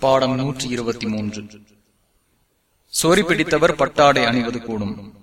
பாடம் நூற்றி இருபத்தி மூன்று. சோரி பிடித்தவர் பட்டாடை அணிவது கூடும்.